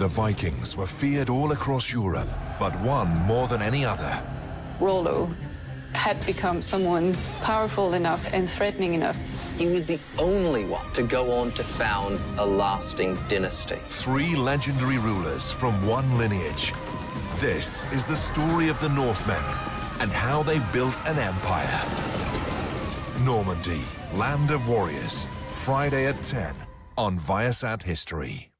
The Vikings were feared all across Europe, but one more than any other. Rollo had become someone powerful enough and threatening enough. He was the only one to go on to found a lasting dynasty. Three legendary rulers from one lineage. This is the story of the Northmen and how they built an empire. Normandy, Land of Warriors, Friday at 10 on Viasat History.